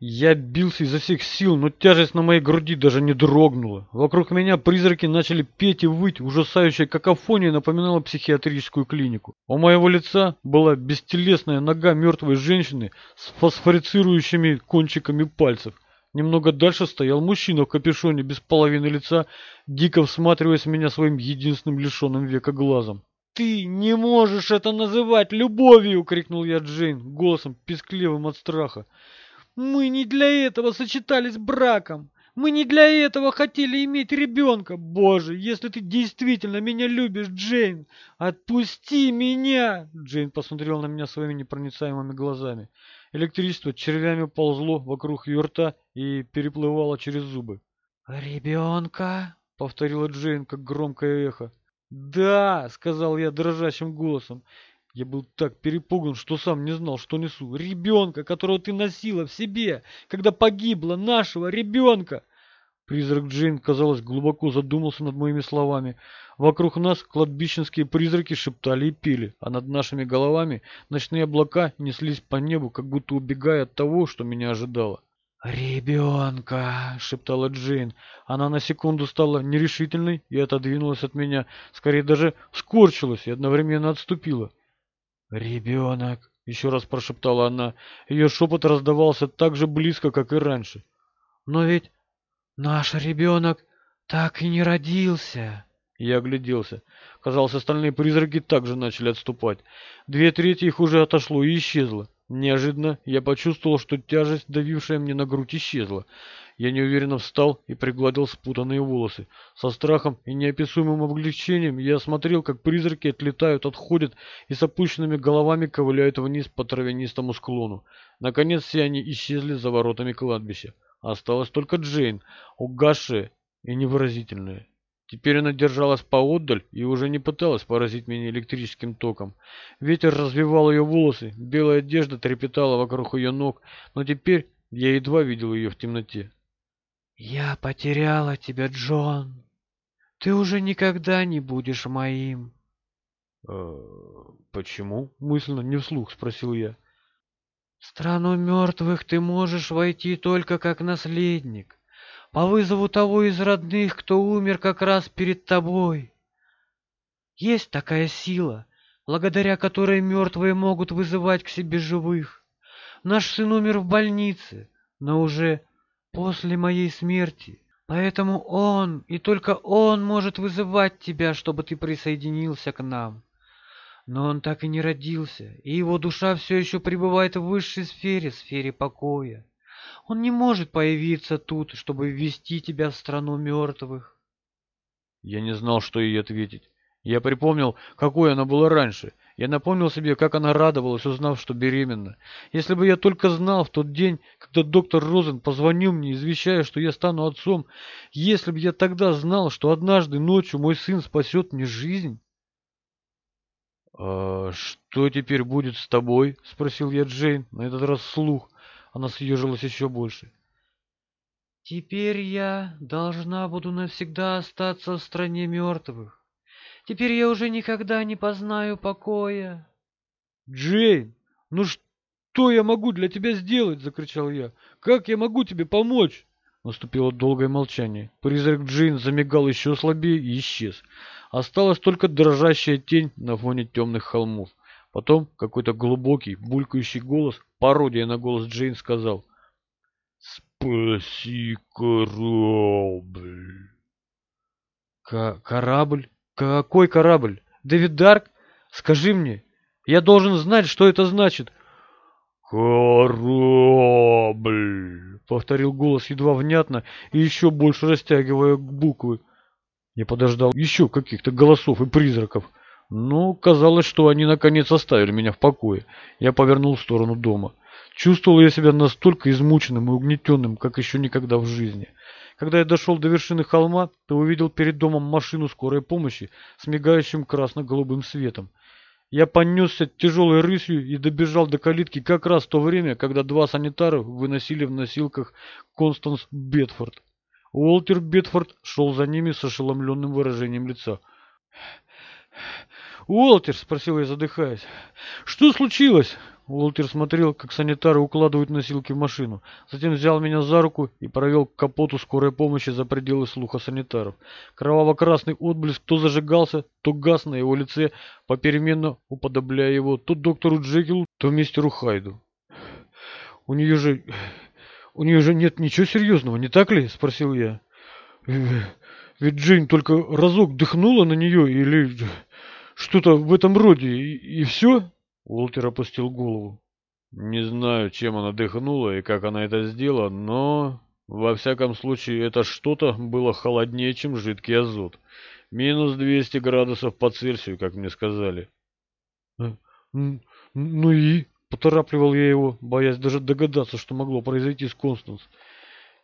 Я бился изо всех сил, но тяжесть на моей груди даже не дрогнула. Вокруг меня призраки начали петь и выть, ужасающая какофония напоминала психиатрическую клинику. У моего лица была бестелесная нога мертвой женщины с фосфорицирующими кончиками пальцев. Немного дальше стоял мужчина в капюшоне без половины лица, дико всматриваясь в меня своим единственным лишенным века глазом. «Ты не можешь это называть любовью!» — крикнул я Джейн, голосом пескливым от страха. Мы не для этого сочетались браком. Мы не для этого хотели иметь ребенка. Боже, если ты действительно меня любишь, Джейн, отпусти меня!» Джейн посмотрел на меня своими непроницаемыми глазами. Электричество червями ползло вокруг ее рта и переплывало через зубы. «Ребенка?» — повторила Джейн, как громкое эхо. «Да!» — сказал я дрожащим голосом. Я был так перепуган, что сам не знал, что несу. Ребенка, которого ты носила в себе, когда погибла нашего ребенка. Призрак Джейн, казалось, глубоко задумался над моими словами. Вокруг нас кладбищенские призраки шептали и пели, а над нашими головами ночные облака неслись по небу, как будто убегая от того, что меня ожидало. «Ребенка!» — шептала Джейн. Она на секунду стала нерешительной и отодвинулась от меня, скорее даже скорчилась и одновременно отступила. «Ребенок!» — еще раз прошептала она. Ее шепот раздавался так же близко, как и раньше. «Но ведь наш ребенок так и не родился!» Я огляделся. Казалось, остальные призраки также начали отступать. Две трети их уже отошло и исчезло. Неожиданно я почувствовал, что тяжесть, давившая мне на грудь, исчезла. Я неуверенно встал и пригладил спутанные волосы. Со страхом и неописуемым облегчением я смотрел, как призраки отлетают, отходят и с опущенными головами ковыляют вниз по травянистому склону. Наконец все они исчезли за воротами кладбища. Осталась только Джейн, угасшая и невыразительная. Теперь она держалась поотдаль и уже не пыталась поразить меня электрическим током. Ветер развивал ее волосы, белая одежда трепетала вокруг ее ног, но теперь я едва видел ее в темноте. «Я потеряла тебя, Джон. Ты уже никогда не будешь моим». «Э, «Почему?» — мысленно, не вслух спросил я. «В страну мертвых ты можешь войти только как наследник, по вызову того из родных, кто умер как раз перед тобой. Есть такая сила, благодаря которой мертвые могут вызывать к себе живых. Наш сын умер в больнице, но уже после моей смерти. Поэтому он, и только он может вызывать тебя, чтобы ты присоединился к нам. Но он так и не родился, и его душа все еще пребывает в высшей сфере, сфере покоя. Он не может появиться тут, чтобы ввести тебя в страну мертвых. Я не знал, что ей ответить. Я припомнил, какой она была раньше, я напомнил себе, как она радовалась, узнав, что беременна. Если бы я только знал в тот день, когда доктор Розен позвонил мне, извещая, что я стану отцом, если бы я тогда знал, что однажды ночью мой сын спасет мне жизнь... «А что теперь будет с тобой?» — спросил я Джейн, на этот раз слух. Она съежилась еще больше. «Теперь я должна буду навсегда остаться в стране мертвых. Теперь я уже никогда не познаю покоя. Джейн, ну что я могу для тебя сделать? Закричал я. Как я могу тебе помочь? Наступило долгое молчание. Призрак Джейн замигал еще слабее и исчез. Осталась только дрожащая тень на фоне темных холмов. Потом какой-то глубокий, булькающий голос, пародия на голос Джейн, сказал «Спаси корабль». К «Корабль?» «Какой корабль? Дэвид Дарк? Скажи мне. Я должен знать, что это значит». «Корабль!» — повторил голос едва внятно и еще больше растягивая буквы. Я подождал еще каких-то голосов и призраков. Но казалось, что они наконец оставили меня в покое. Я повернул в сторону дома. Чувствовал я себя настолько измученным и угнетенным, как еще никогда в жизни. Когда я дошел до вершины холма, то увидел перед домом машину скорой помощи с мигающим красно-голубым светом. Я понесся тяжелой рысью и добежал до калитки как раз в то время, когда два санитара выносили в носилках Констанс Бетфорд. Уолтер Бетфорд шел за ними с ошеломленным выражением лица. «Уолтер!» — спросил я, задыхаясь. «Что случилось?» Уолтер смотрел, как санитары укладывают носилки в машину. Затем взял меня за руку и провел к капоту скорой помощи за пределы слуха санитаров. Кроваво-красный отблеск то зажигался, то гас на его лице, попеременно уподобляя его то доктору Джекилу, то мистеру Хайду. «У нее же... у нее же нет ничего серьезного, не так ли?» – спросил я. «Ведь Джейн только разок дыхнула на нее или что-то в этом роде, и, и все?» Уолтер опустил голову. Не знаю, чем она дыхнула и как она это сделала, но... Во всяком случае, это что-то было холоднее, чем жидкий азот. Минус 200 градусов по Цельсию, как мне сказали. Э, «Ну и?» — поторапливал я его, боясь даже догадаться, что могло произойти с Констанс.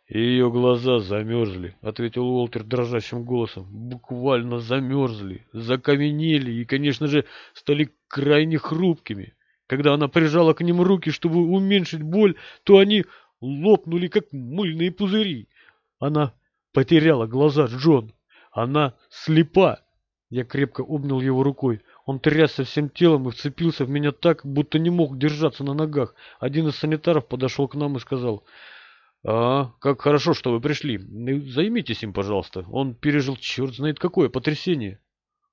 «Ее глаза замерзли», — ответил Уолтер дрожащим голосом. «Буквально замерзли, закаменели и, конечно же, стали крайне хрупкими. Когда она прижала к ним руки, чтобы уменьшить боль, то они лопнули, как мыльные пузыри. Она потеряла глаза, Джон. Она слепа. Я крепко обнял его рукой. Он трясся всем телом и вцепился в меня так, будто не мог держаться на ногах. Один из санитаров подошел к нам и сказал... «А, как хорошо, что вы пришли. Займитесь им, пожалуйста. Он пережил черт знает какое потрясение».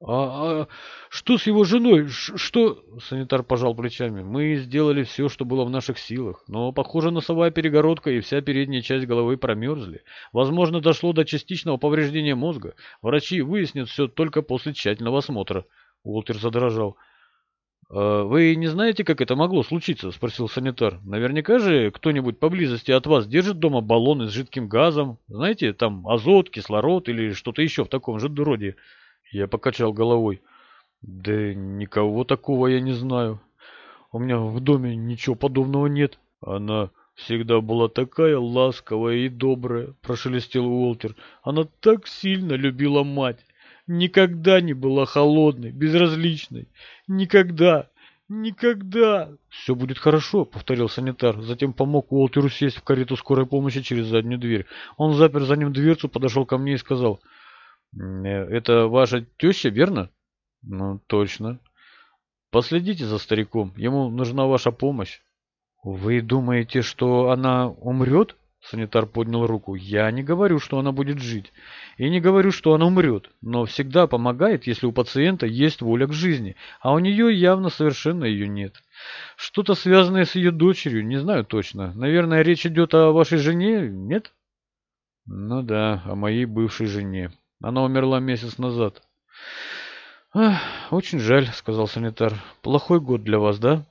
«А, а что с его женой? Ш что...» Санитар пожал плечами. «Мы сделали все, что было в наших силах. Но, похоже, носовая перегородка и вся передняя часть головы промерзли. Возможно, дошло до частичного повреждения мозга. Врачи выяснят все только после тщательного осмотра». Уолтер задрожал. «А «Вы не знаете, как это могло случиться?» – спросил санитар. «Наверняка же кто-нибудь поблизости от вас держит дома баллоны с жидким газом. Знаете, там азот, кислород или что-то еще в таком же роде». Я покачал головой. «Да никого такого я не знаю. У меня в доме ничего подобного нет. Она всегда была такая ласковая и добрая», – прошелестел Уолтер. «Она так сильно любила мать» никогда не была холодной, безразличной. Никогда, никогда. Все будет хорошо, повторил санитар. Затем помог Уолтеру сесть в карету скорой помощи через заднюю дверь. Он запер за ним дверцу, подошел ко мне и сказал. «Э, это ваша теща, верно? Ну, точно. Последите за стариком, ему нужна ваша помощь. Вы думаете, что она умрет? Санитар поднял руку. «Я не говорю, что она будет жить. И не говорю, что она умрет. Но всегда помогает, если у пациента есть воля к жизни. А у нее явно совершенно ее нет. Что-то связанное с ее дочерью, не знаю точно. Наверное, речь идет о вашей жене, нет?» «Ну да, о моей бывшей жене. Она умерла месяц назад». «Ах, очень жаль», — сказал санитар. «Плохой год для вас, да?»